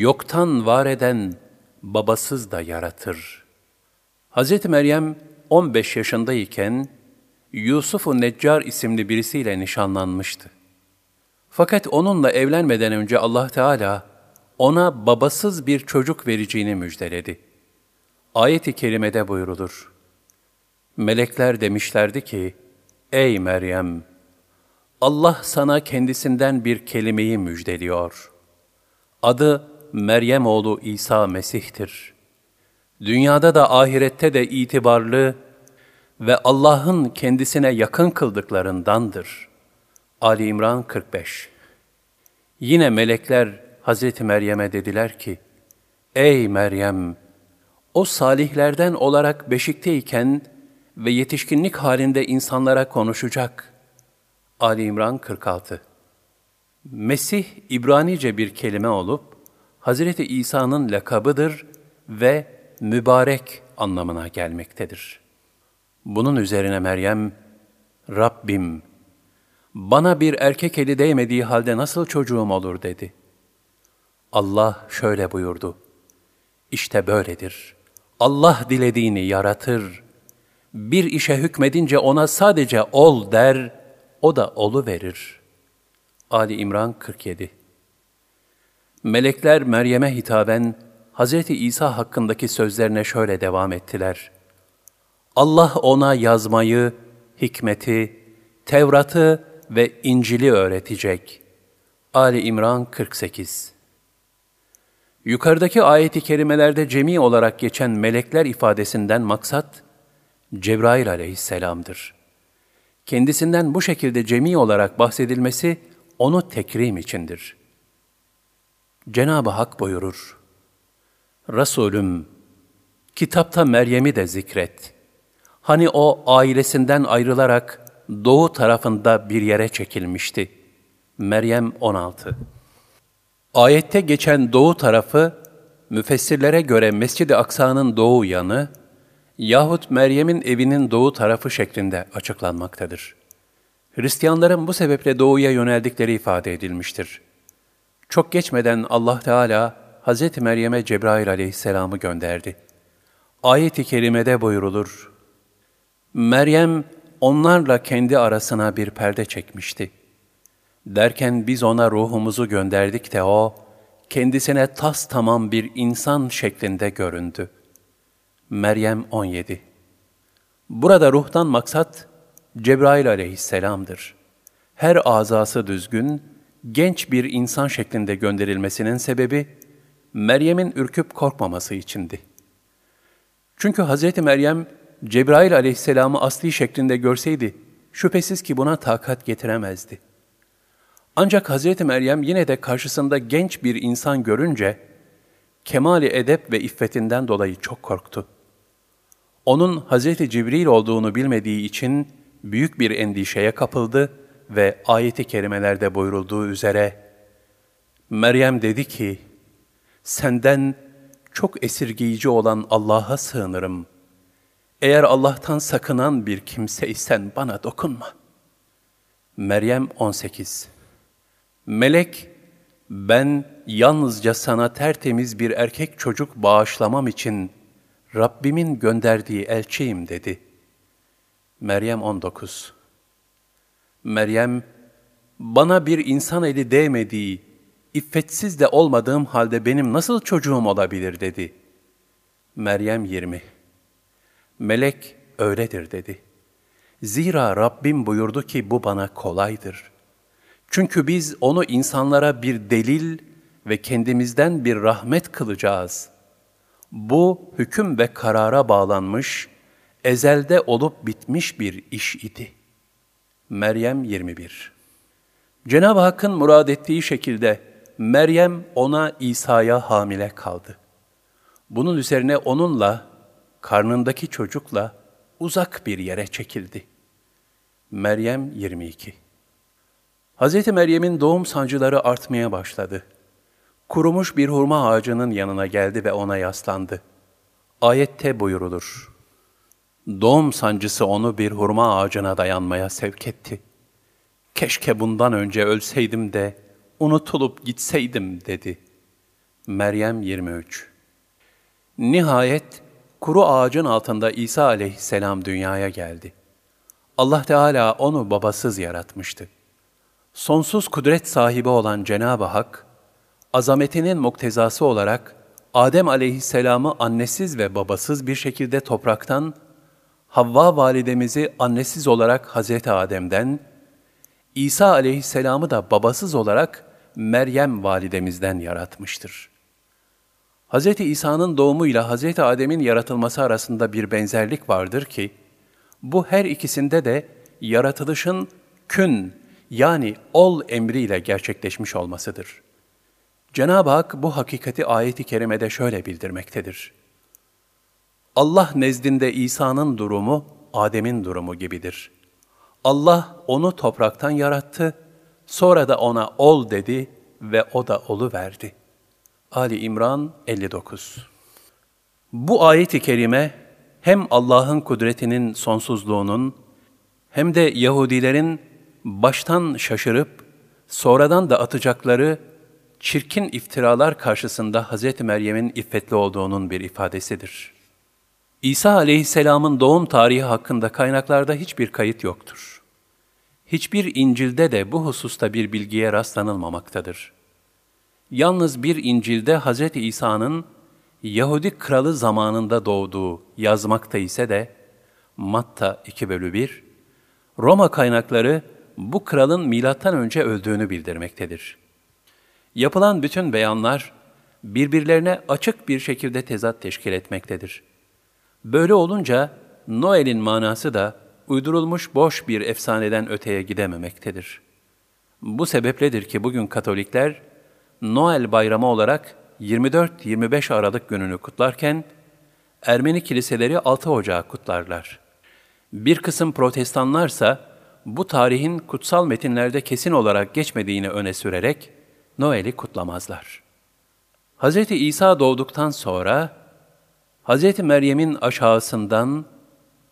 yoktan var eden babasız da yaratır. Hz. Meryem 15 yaşındayken Yusuf-u Neccar isimli birisiyle nişanlanmıştı. Fakat onunla evlenmeden önce Allah Teala ona babasız bir çocuk vereceğini müjdeledi. Ayet-i kerimede buyrulur. Melekler demişlerdi ki, Ey Meryem! Allah sana kendisinden bir kelimeyi müjdeliyor. Adı Meryem oğlu İsa Mesih'tir. Dünyada da ahirette de itibarlı ve Allah'ın kendisine yakın kıldıklarındandır. Ali İmran 45 Yine melekler Hazreti Meryem'e dediler ki, Ey Meryem! O salihlerden olarak beşikteyken ve yetişkinlik halinde insanlara konuşacak. Ali İmran 46 Mesih, İbranice bir kelime olup, Hazreti İsa'nın lakabıdır ve mübarek anlamına gelmektedir. Bunun üzerine Meryem, Rabbim, bana bir erkek eli değmediği halde nasıl çocuğum olur dedi. Allah şöyle buyurdu, İşte böyledir. Allah dilediğini yaratır. Bir işe hükmedince ona sadece ol der, o da olu verir. Ali İmran 47 Melekler Meryem'e hitaben Hz. İsa hakkındaki sözlerine şöyle devam ettiler. Allah ona yazmayı, hikmeti, Tevrat'ı ve İncil'i öğretecek. Ali İmran 48 Yukarıdaki ayeti kerimelerde cemi olarak geçen melekler ifadesinden maksat, Cebrail aleyhisselamdır. Kendisinden bu şekilde cemi olarak bahsedilmesi, onu tekrim içindir. Cenab-ı Hak buyurur, Resulüm, kitapta Meryem'i de zikret. Hani o ailesinden ayrılarak doğu tarafında bir yere çekilmişti. Meryem 16 Ayette geçen doğu tarafı, müfessirlere göre Mescid-i Aksa'nın doğu yanı yahut Meryem'in evinin doğu tarafı şeklinde açıklanmaktadır. Hristiyanların bu sebeple doğuya yöneldikleri ifade edilmiştir. Çok geçmeden Allah Teala Hz. Meryem'e Cebrail aleyhisselamı gönderdi. Ayet-i kerimede buyurulur, Meryem onlarla kendi arasına bir perde çekmişti. Derken biz ona ruhumuzu gönderdik de o, kendisine tas tamam bir insan şeklinde göründü. Meryem 17 Burada ruhtan maksat, Cebrail aleyhisselamdır. Her azası düzgün, genç bir insan şeklinde gönderilmesinin sebebi, Meryem'in ürküp korkmaması içindi. Çünkü Hz. Meryem, Cebrail aleyhisselamı asli şeklinde görseydi, şüphesiz ki buna takat getiremezdi. Ancak Hz. Meryem yine de karşısında genç bir insan görünce, kemali edep ve iffetinden dolayı çok korktu. Onun Hz. Cibril olduğunu bilmediği için büyük bir endişeye kapıldı ve ayeti kerimelerde buyurulduğu üzere, Meryem dedi ki, senden çok esirgiyici olan Allah'a sığınırım. Eğer Allah'tan sakınan bir kimseysen bana dokunma. Meryem 18 Melek, ben yalnızca sana tertemiz bir erkek çocuk bağışlamam için Rabbimin gönderdiği elçiyim dedi. Meryem 19 Meryem, bana bir insan eli değmediği, iffetsiz de olmadığım halde benim nasıl çocuğum olabilir dedi. Meryem 20 Melek öyledir dedi. Zira Rabbim buyurdu ki bu bana kolaydır. Çünkü biz onu insanlara bir delil ve kendimizden bir rahmet kılacağız. Bu hüküm ve karara bağlanmış, ezelde olup bitmiş bir iş idi. Meryem 21 Cenab-ı Hakk'ın murad ettiği şekilde Meryem ona İsa'ya hamile kaldı. Bunun üzerine onunla, karnındaki çocukla uzak bir yere çekildi. Meryem 22 Hz. Meryem'in doğum sancıları artmaya başladı. Kurumuş bir hurma ağacının yanına geldi ve ona yaslandı. Ayette buyurulur. Doğum sancısı onu bir hurma ağacına dayanmaya sevk etti. Keşke bundan önce ölseydim de unutulup gitseydim dedi. Meryem 23 Nihayet kuru ağacın altında İsa aleyhisselam dünyaya geldi. Allah Teala onu babasız yaratmıştı. Sonsuz kudret sahibi olan Cenab-ı Hak, azametinin muktezası olarak Adem aleyhisselamı annesiz ve babasız bir şekilde topraktan, Havva validemizi annesiz olarak Hazreti Adem'den, İsa aleyhisselamı da babasız olarak Meryem validemizden yaratmıştır. Hz. İsa'nın doğumuyla Hz. Adem'in yaratılması arasında bir benzerlik vardır ki, bu her ikisinde de yaratılışın kün yani ol emriyle gerçekleşmiş olmasıdır. Cenab-ı Hak bu hakikati ayeti kerimede şöyle bildirmektedir. Allah nezdinde İsa'nın durumu Adem'in durumu gibidir. Allah onu topraktan yarattı, sonra da ona ol dedi ve o da olu verdi. Ali İmran 59 Bu ayet-i kerime hem Allah'ın kudretinin sonsuzluğunun hem de Yahudilerin baştan şaşırıp sonradan da atacakları çirkin iftiralar karşısında Hz. Meryem'in iffetli olduğunun bir ifadesidir. İsa aleyhisselamın doğum tarihi hakkında kaynaklarda hiçbir kayıt yoktur. Hiçbir İncil'de de bu hususta bir bilgiye rastlanılmamaktadır. Yalnız bir İncil'de Hz. İsa'nın Yahudi kralı zamanında doğduğu yazmakta ise de Matta 2 bölü 1, Roma kaynakları bu kralın milattan önce öldüğünü bildirmektedir. Yapılan bütün beyanlar birbirlerine açık bir şekilde tezat teşkil etmektedir. Böyle olunca Noel'in manası da uydurulmuş boş bir efsaneden öteye gidememektedir. Bu sebepledir ki bugün Katolikler Noel bayramı olarak 24-25 Aralık gününü kutlarken Ermeni kiliseleri 6 Ocağı kutlarlar. Bir kısım protestanlarsa bu tarihin kutsal metinlerde kesin olarak geçmediğini öne sürerek Noel'i kutlamazlar. Hz. İsa doğduktan sonra Hz. Meryem'in aşağısından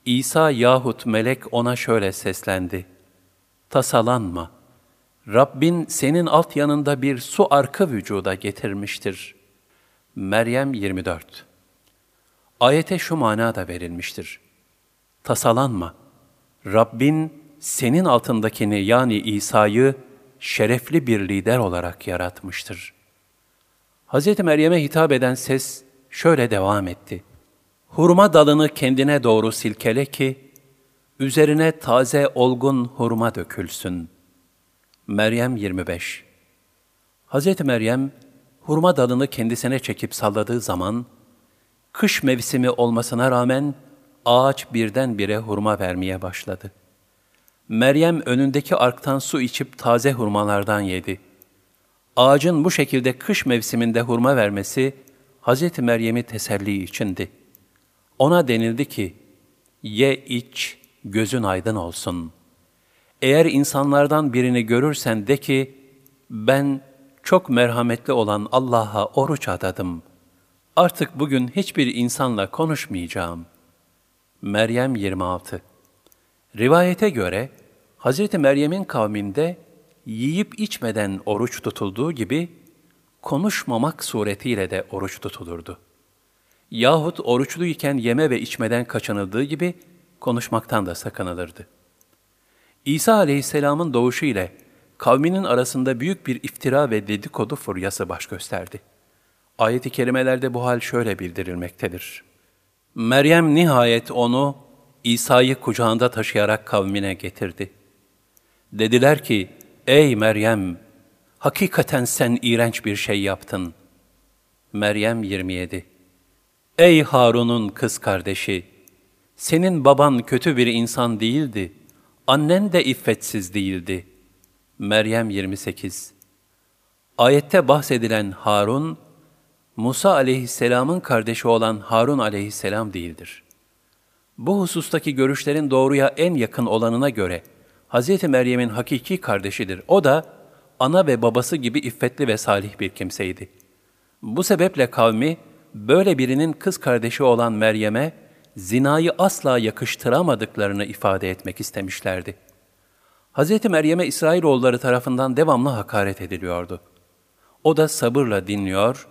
İsa yahut melek ona şöyle seslendi. Tasalanma. Rabbin senin alt yanında bir su arkı vücuda getirmiştir. Meryem 24 Ayete şu mana da verilmiştir. Tasalanma. Rabbin senin altındakini yani İsa'yı şerefli bir lider olarak yaratmıştır. Hz. Meryem'e hitap eden ses şöyle devam etti. Hurma dalını kendine doğru silkele ki, üzerine taze olgun hurma dökülsün. Meryem 25 Hz. Meryem, hurma dalını kendisine çekip salladığı zaman, kış mevsimi olmasına rağmen ağaç birdenbire hurma vermeye başladı. Meryem önündeki arktan su içip taze hurmalardan yedi. Ağacın bu şekilde kış mevsiminde hurma vermesi, Hz. Meryem'i teselli içindi. Ona denildi ki, ye iç, gözün aydın olsun. Eğer insanlardan birini görürsen de ki, ben çok merhametli olan Allah'a oruç adadım. Artık bugün hiçbir insanla konuşmayacağım. Meryem 26 Rivayete göre, Hz. Meryem'in kavminde yiyip içmeden oruç tutulduğu gibi, konuşmamak suretiyle de oruç tutulurdu. Yahut oruçluyken yeme ve içmeden kaçınıldığı gibi, konuşmaktan da sakınılırdı. İsa aleyhisselamın doğuşu ile kavminin arasında büyük bir iftira ve dedikodu furyası baş gösterdi. Ayet-i kerimelerde bu hal şöyle bildirilmektedir. Meryem nihayet onu, İsa'yı kucağında taşıyarak kavmine getirdi. Dediler ki, ey Meryem, hakikaten sen iğrenç bir şey yaptın. Meryem 27 Ey Harun'un kız kardeşi, senin baban kötü bir insan değildi, annen de iffetsiz değildi. Meryem 28 Ayette bahsedilen Harun, Musa aleyhisselamın kardeşi olan Harun aleyhisselam değildir. Bu husustaki görüşlerin doğruya en yakın olanına göre, Hz. Meryem'in hakiki kardeşidir. O da ana ve babası gibi iffetli ve salih bir kimseydi. Bu sebeple kavmi, böyle birinin kız kardeşi olan Meryem'e, zinayı asla yakıştıramadıklarını ifade etmek istemişlerdi. Hz. Meryem'e İsrailoğulları tarafından devamlı hakaret ediliyordu. O da sabırla dinliyor,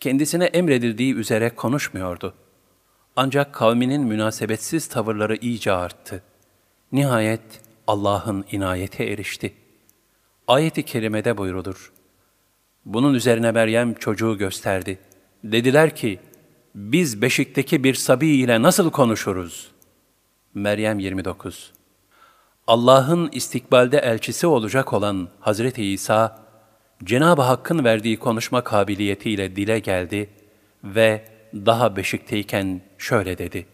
kendisine emredildiği üzere konuşmuyordu. Ancak kavminin münasebetsiz tavırları iyice arttı. Nihayet Allah'ın inayete erişti. Ayet-i kerimede buyrulur. Bunun üzerine Meryem çocuğu gösterdi. Dediler ki, biz beşikteki bir sabi ile nasıl konuşuruz? Meryem 29 Allah'ın istikbalde elçisi olacak olan Hazreti İsa, Cenab-ı Hakk'ın verdiği konuşma kabiliyetiyle dile geldi ve daha beşikteyken şöyle dedi.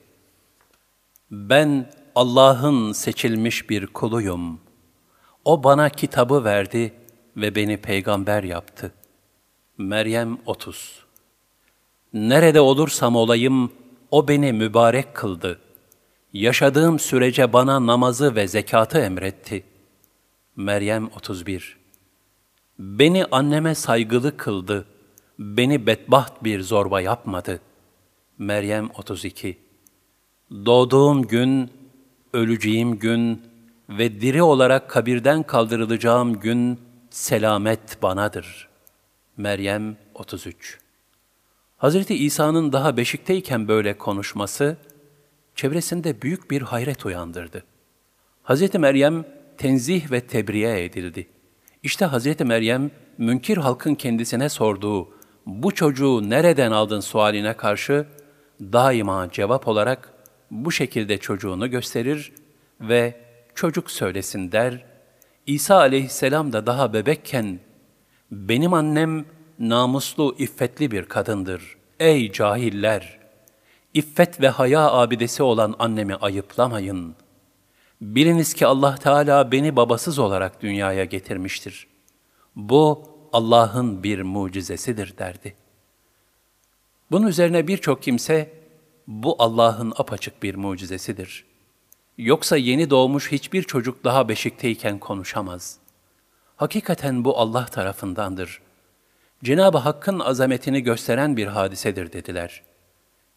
Ben Allah'ın seçilmiş bir kuluyum. O bana kitabı verdi ve beni peygamber yaptı. Meryem 30 Nerede olursam olayım, o beni mübarek kıldı. Yaşadığım sürece bana namazı ve zekatı emretti. Meryem 31 Beni anneme saygılı kıldı. Beni bedbaht bir zorba yapmadı. Meryem 32 Doğduğum gün, öleceğim gün ve diri olarak kabirden kaldırılacağım gün selamet banadır. Meryem 33 Hazreti İsa'nın daha beşikteyken böyle konuşması, çevresinde büyük bir hayret uyandırdı. Hazreti Meryem tenzih ve tebriye edildi. İşte Hazreti Meryem, münkir halkın kendisine sorduğu, bu çocuğu nereden aldın sualine karşı, daima cevap olarak bu şekilde çocuğunu gösterir ve çocuk söylesin der. İsa aleyhisselam da daha bebekken, benim annem namuslu, iffetli bir kadındır. Ey cahiller! İffet ve haya abidesi olan annemi ayıplamayın. Biliniz ki Allah Teala beni babasız olarak dünyaya getirmiştir. Bu Allah'ın bir mucizesidir derdi. Bunun üzerine birçok kimse, bu Allah'ın apaçık bir mucizesidir. Yoksa yeni doğmuş hiçbir çocuk daha beşikteyken konuşamaz. Hakikaten bu Allah tarafındandır. Cenab-ı Hakk'ın azametini gösteren bir hadisedir dediler.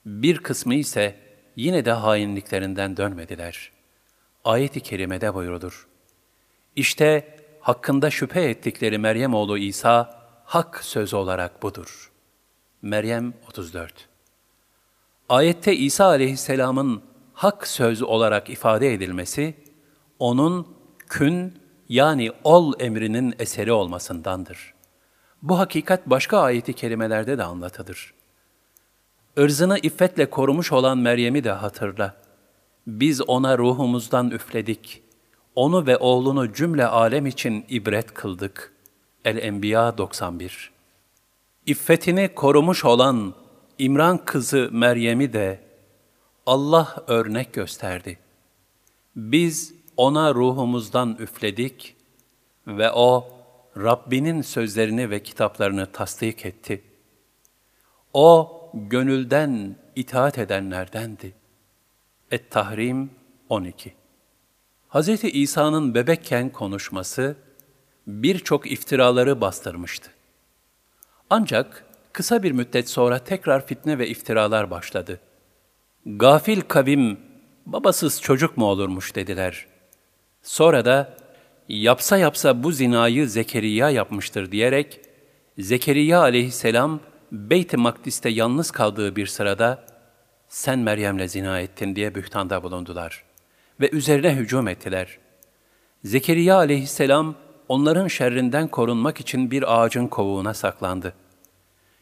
Bir kısmı ise yine de hainliklerinden dönmediler. Ayet-i kerimede buyurulur. İşte hakkında şüphe ettikleri Meryem oğlu İsa, hak söz olarak budur. Meryem 34 Ayette İsa aleyhisselamın hak söz olarak ifade edilmesi, onun kün yani ol emrinin eseri olmasındandır. Bu hakikat başka ayeti kerimelerde de anlatılır. Irzını iffetle korumuş olan Meryem'i de hatırla. Biz ona ruhumuzdan üfledik. Onu ve oğlunu cümle alem için ibret kıldık. El-Enbiya 91 İffetini korumuş olan İmran kızı Meryem'i de Allah örnek gösterdi. Biz ona ruhumuzdan üfledik ve o Rabbinin sözlerini ve kitaplarını tasdik etti. O gönülden itaat edenlerdendi. Et-Tahrim 12 Hz. İsa'nın bebekken konuşması birçok iftiraları bastırmıştı. Ancak kısa bir müddet sonra tekrar fitne ve iftiralar başladı. Gafil kavim, babasız çocuk mu olurmuş dediler. Sonra da yapsa yapsa bu zinayı Zekeriya yapmıştır diyerek, Zekeriya aleyhisselam Beyt-i Makdis'te yalnız kaldığı bir sırada, sen Meryem'le zina ettin diye bühtanda bulundular ve üzerine hücum ettiler. Zekeriya aleyhisselam onların şerrinden korunmak için bir ağacın kovuğuna saklandı.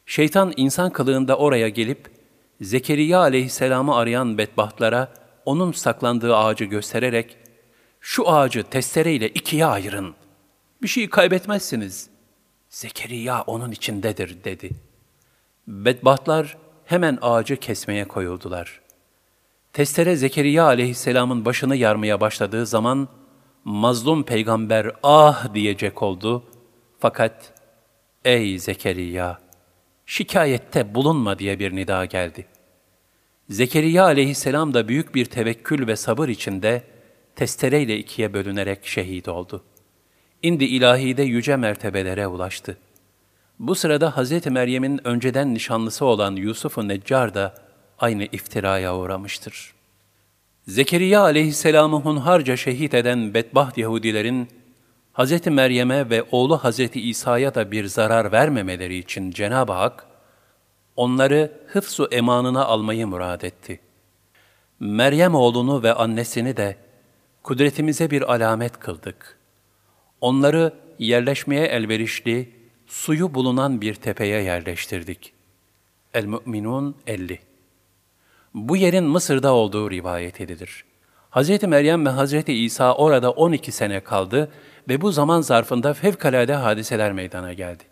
Şeytan insan kılığında oraya gelip, Zekeriya aleyhisselamı arayan bedbahtlara onun saklandığı ağacı göstererek, şu ağacı testereyle ikiye ayırın. Bir şey kaybetmezsiniz. Zekeriya onun içindedir dedi. Bedbahtlar hemen ağacı kesmeye koyuldular. Testere Zekeriya aleyhisselamın başını yarmaya başladığı zaman mazlum peygamber ah diyecek oldu. Fakat ey Zekeriya şikayette bulunma diye bir nida geldi. Zekeriya aleyhisselam da büyük bir tevekkül ve sabır içinde testereyle ikiye bölünerek şehit oldu. İndi ilahide yüce mertebelere ulaştı. Bu sırada Hz. Meryem'in önceden nişanlısı olan Yusuf-u Neccar da aynı iftiraya uğramıştır. Zekeriya aleyhisselamı hunharca şehit eden bedbaht Yahudilerin, Hz. Meryem'e ve oğlu Hz. İsa'ya da bir zarar vermemeleri için Cenab-ı Hak, onları hıfzu emanına almayı murad etti. Meryem oğlunu ve annesini de kudretimize bir alamet kıldık. Onları yerleşmeye elverişli, suyu bulunan bir tepeye yerleştirdik. El-Mü'minun 50 Bu yerin Mısır'da olduğu rivayet edilir. Hz. Meryem ve Hz. İsa orada 12 sene kaldı ve bu zaman zarfında fevkalade hadiseler meydana geldi.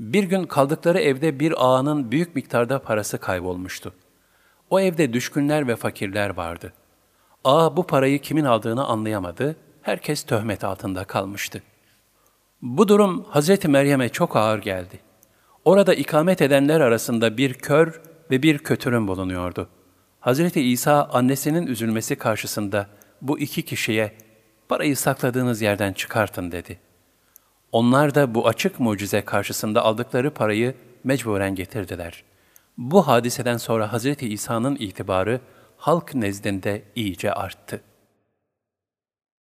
Bir gün kaldıkları evde bir ağanın büyük miktarda parası kaybolmuştu. O evde düşkünler ve fakirler vardı. Ağa bu parayı kimin aldığını anlayamadı, herkes töhmet altında kalmıştı. Bu durum Hz. Meryem'e çok ağır geldi. Orada ikamet edenler arasında bir kör ve bir kötürüm bulunuyordu. Hz. İsa annesinin üzülmesi karşısında bu iki kişiye parayı sakladığınız yerden çıkartın dedi. Onlar da bu açık mucize karşısında aldıkları parayı mecburen getirdiler. Bu hadiseden sonra Hz. İsa'nın itibarı halk nezdinde iyice arttı.''